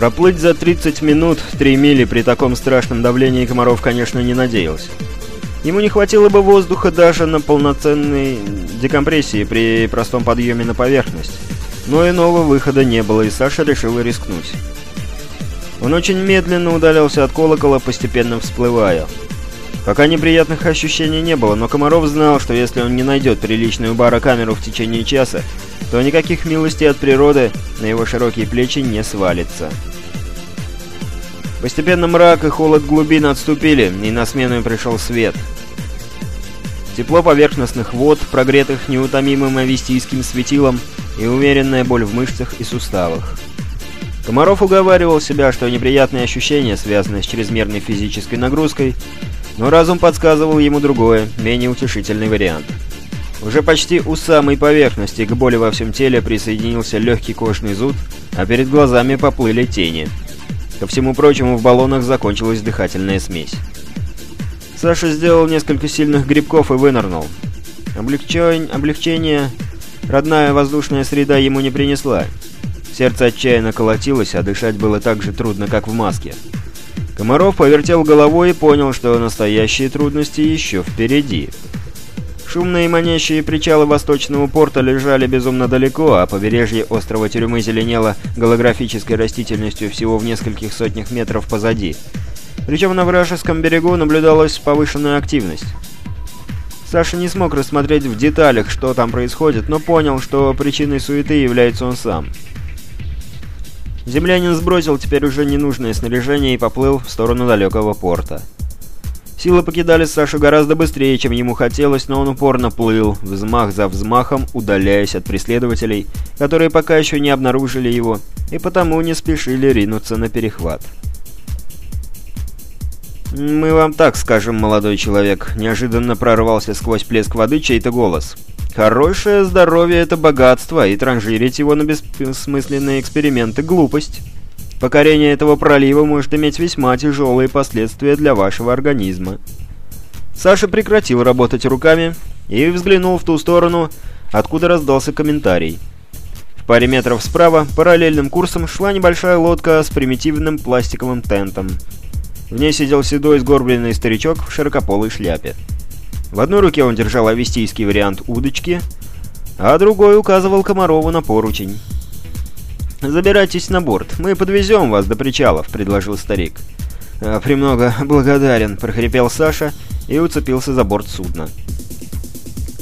Проплыть за 30 минут 3 мили при таком страшном давлении Комаров, конечно, не надеялся. Ему не хватило бы воздуха даже на полноценной декомпрессии при простом подъеме на поверхность. Но иного выхода не было, и Саша решил рискнуть. Он очень медленно удалялся от колокола, постепенно всплывая. Пока неприятных ощущений не было, но Комаров знал, что если он не найдет приличную барокамеру в течение часа, то никаких милостей от природы на его широкие плечи не свалится. Постепенно мрак и холод глубин отступили, и на смену им пришел свет. Тепло поверхностных вод, прогретых неутомимым авистийским светилом, и умеренная боль в мышцах и суставах. Комаров уговаривал себя, что неприятные ощущения связаны с чрезмерной физической нагрузкой, но разум подсказывал ему другое, менее утешительный вариант. Уже почти у самой поверхности к боли во всем теле присоединился легкий кожный зуд, а перед глазами поплыли тени – Ко всему прочему, в баллонах закончилась дыхательная смесь. Саша сделал несколько сильных грибков и вынырнул. Облегчень... Облегчение родная воздушная среда ему не принесла. Сердце отчаянно колотилось, а дышать было так же трудно, как в маске. Комаров повертел головой и понял, что настоящие трудности еще впереди. Шумные манящие причалы восточного порта лежали безумно далеко, а побережье острова Тюрьмы зеленело голографической растительностью всего в нескольких сотнях метров позади. Причем на вражеском берегу наблюдалась повышенная активность. Саша не смог рассмотреть в деталях, что там происходит, но понял, что причиной суеты является он сам. Землянин сбросил теперь уже ненужное снаряжение и поплыл в сторону далекого порта. Силы покидали Сашу гораздо быстрее, чем ему хотелось, но он упорно плыл, взмах за взмахом, удаляясь от преследователей, которые пока еще не обнаружили его, и потому не спешили ринуться на перехват. «Мы вам так скажем, молодой человек», — неожиданно прорвался сквозь плеск воды чей-то голос. «Хорошее здоровье — это богатство, и транжирить его на бессмысленные эксперименты — глупость». Покорение этого пролива может иметь весьма тяжелые последствия для вашего организма. Саша прекратил работать руками и взглянул в ту сторону, откуда раздался комментарий. В паре метров справа параллельным курсом шла небольшая лодка с примитивным пластиковым тентом. В ней сидел седой сгорбленный старичок в широкополой шляпе. В одной руке он держал авестийский вариант удочки, а другой указывал Комарову на поручень. «Забирайтесь на борт, мы подвезем вас до причалов», — предложил старик. «А, «Премного благодарен», — прохрипел Саша и уцепился за борт судна.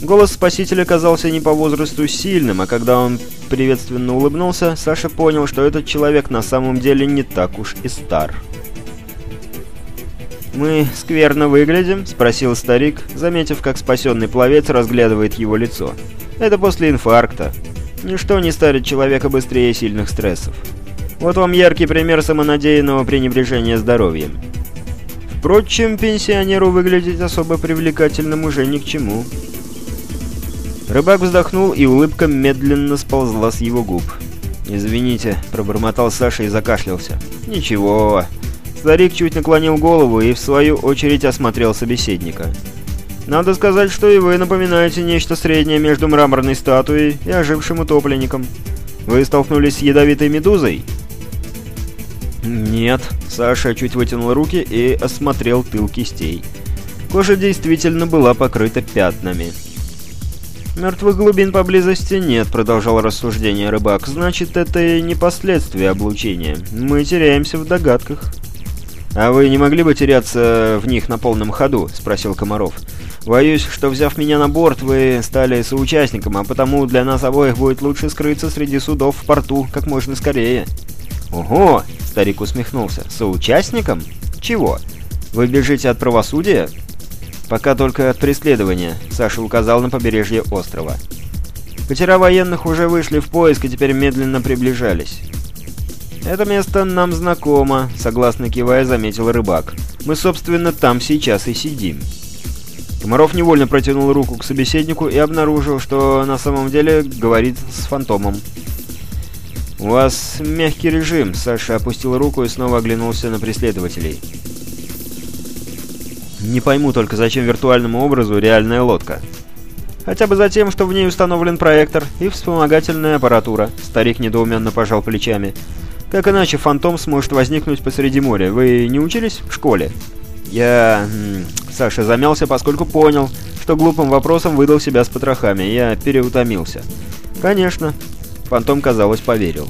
Голос спасителя казался не по возрасту сильным, а когда он приветственно улыбнулся, Саша понял, что этот человек на самом деле не так уж и стар. «Мы скверно выглядим?» — спросил старик, заметив, как спасенный пловец разглядывает его лицо. «Это после инфаркта. Ничто не старит человека быстрее сильных стрессов. Вот вам яркий пример самонадеянного пренебрежения здоровьем. Впрочем, пенсионеру выглядеть особо привлекательным уже ни к чему. Рыбак вздохнул, и улыбка медленно сползла с его губ. «Извините», — пробормотал Саша и закашлялся. «Ничего». Старик чуть наклонил голову и, в свою очередь, осмотрел собеседника. Надо сказать, что и вы напоминаете нечто среднее между мраморной статуей и ожившим утопленником. Вы столкнулись с ядовитой медузой? Нет. Саша чуть вытянул руки и осмотрел тыл кистей. Кожа действительно была покрыта пятнами. «Мертвых глубин поблизости нет», — продолжал рассуждение рыбак. «Значит, это и не последствия облучения. Мы теряемся в догадках». «А вы не могли бы теряться в них на полном ходу?» — спросил Комаров. Боюсь, что взяв меня на борт, вы стали соучастником, а потому для нас обоих будет лучше скрыться среди судов в порту как можно скорее». «Ого!» — старик усмехнулся. «Соучастником? Чего? Вы бежите от правосудия?» «Пока только от преследования», — Саша указал на побережье острова. Катера военных уже вышли в поиск и теперь медленно приближались. «Это место нам знакомо», — согласно кивая заметил рыбак. «Мы, собственно, там сейчас и сидим». Комаров невольно протянул руку к собеседнику и обнаружил, что на самом деле говорит с фантомом. «У вас мягкий режим», — Саша опустил руку и снова оглянулся на преследователей. «Не пойму только, зачем виртуальному образу реальная лодка?» «Хотя бы за тем, что в ней установлен проектор и вспомогательная аппаратура», — старик недоуменно пожал плечами. Как иначе фантом сможет возникнуть посреди моря? Вы не учились в школе? Я... Саша замялся, поскольку понял, что глупым вопросом выдал себя с потрохами. Я переутомился. Конечно. Фантом, казалось, поверил.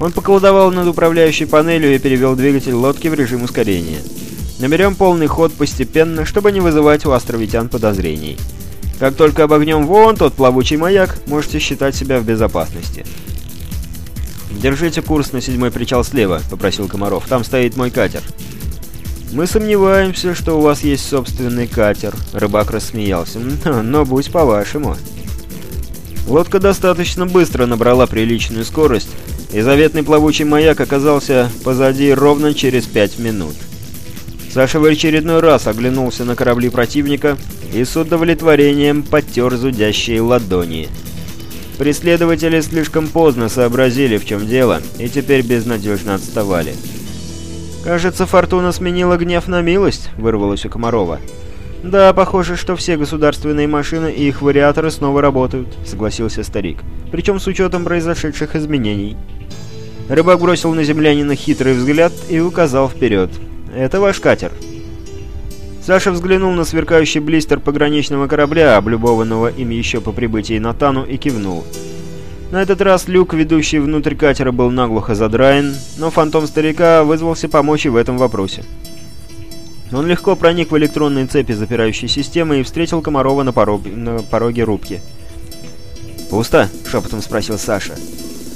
Он поколдовал над управляющей панелью и перевел двигатель лодки в режим ускорения. Наберем полный ход постепенно, чтобы не вызывать у островитян подозрений. Как только обогнем вон тот плавучий маяк, можете считать себя в безопасности. «Держите курс на седьмой причал слева», — попросил Комаров. «Там стоит мой катер». «Мы сомневаемся, что у вас есть собственный катер», — рыбак рассмеялся. «Но будь по-вашему». Лодка достаточно быстро набрала приличную скорость, и заветный плавучий маяк оказался позади ровно через пять минут. Саша в очередной раз оглянулся на корабли противника и с удовлетворением потер зудящие ладони. Преследователи слишком поздно сообразили, в чем дело, и теперь безнадежно отставали. «Кажется, Фортуна сменила гнев на милость», — вырвалось у Комарова. «Да, похоже, что все государственные машины и их вариаторы снова работают», — согласился старик. «Причем с учетом произошедших изменений». Рыбак бросил на землянина хитрый взгляд и указал вперед. «Это ваш катер». Саша взглянул на сверкающий блистер пограничного корабля, облюбованного им еще по прибытии на Тану, и кивнул. На этот раз люк, ведущий внутрь катера, был наглухо задраен, но фантом старика вызвался помочь и в этом вопросе. Он легко проник в электронные цепи запирающей системы и встретил Комарова на, порог... на пороге рубки. «Пусто?» — шепотом спросил Саша.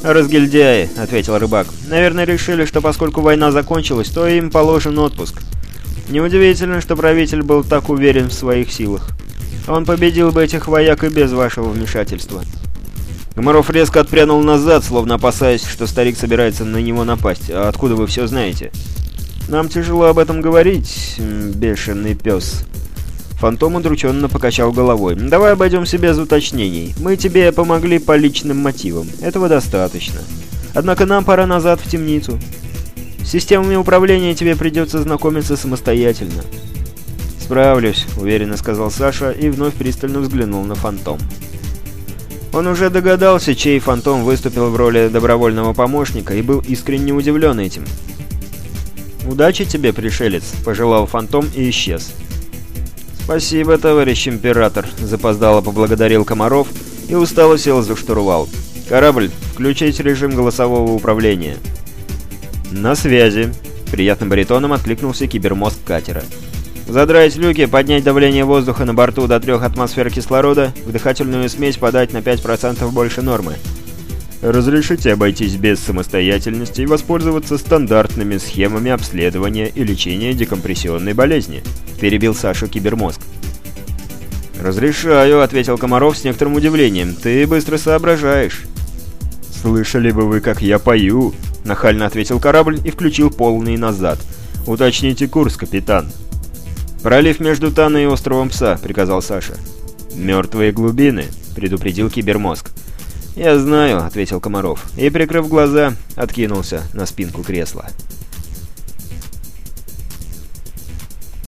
«Разгильдяи», — ответил рыбак. «Наверное, решили, что поскольку война закончилась, то им положен отпуск. Неудивительно, что правитель был так уверен в своих силах. Он победил бы этих вояк и без вашего вмешательства. Комаров резко отпрянул назад, словно опасаясь, что старик собирается на него напасть. «А откуда вы все знаете?» «Нам тяжело об этом говорить, бешеный пес». Фантом удрученно покачал головой. «Давай обойдемся без уточнений. Мы тебе помогли по личным мотивам. Этого достаточно. Однако нам пора назад в темницу. С системами управления тебе придется знакомиться самостоятельно». «Справлюсь», — уверенно сказал Саша и вновь пристально взглянул на Фантом. Он уже догадался, чей Фантом выступил в роли добровольного помощника и был искренне удивлен этим. «Удачи тебе, пришелец», — пожелал Фантом и исчез. «Спасибо, товарищ император», — запоздало поблагодарил Комаров и устало сел за штурвал. «Корабль, включить режим голосового управления». «На связи!» — приятным баритоном откликнулся кибермозг катера. «Задрать люки, поднять давление воздуха на борту до трех атмосфер кислорода, в дыхательную смесь подать на 5% больше нормы. Разрешите обойтись без самостоятельности и воспользоваться стандартными схемами обследования и лечения декомпрессионной болезни», — перебил Сашу кибермозг. «Разрешаю», — ответил Комаров с некоторым удивлением. «Ты быстро соображаешь». «Слышали бы вы, как я пою?» — нахально ответил корабль и включил полный назад. «Уточните курс, капитан». «Пролив между Таной и островом Пса», — приказал Саша. «Мертвые глубины», — предупредил кибермозг. «Я знаю», — ответил Комаров, и, прикрыв глаза, откинулся на спинку кресла.